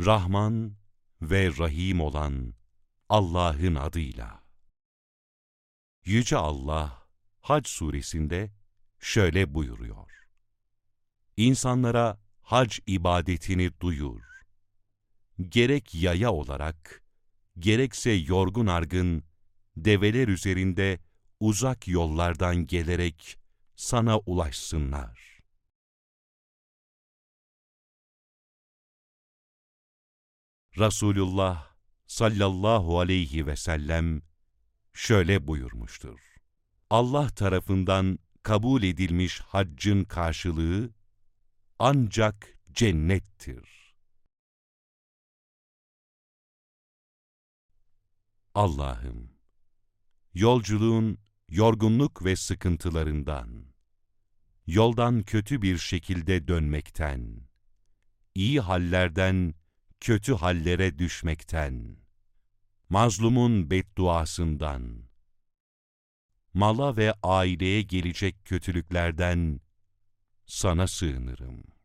Rahman ve Rahim olan Allah'ın adıyla. Yüce Allah, Hac suresinde şöyle buyuruyor. İnsanlara hac ibadetini duyur. Gerek yaya olarak, gerekse yorgun argın, develer üzerinde uzak yollardan gelerek sana ulaşsınlar. Resulullah sallallahu aleyhi ve sellem şöyle buyurmuştur. Allah tarafından kabul edilmiş haccın karşılığı ancak cennettir. Allah'ım, yolculuğun yorgunluk ve sıkıntılarından, yoldan kötü bir şekilde dönmekten, iyi hallerden kötü hallere düşmekten, mazlumun bedduasından, mala ve aileye gelecek kötülüklerden sana sığınırım.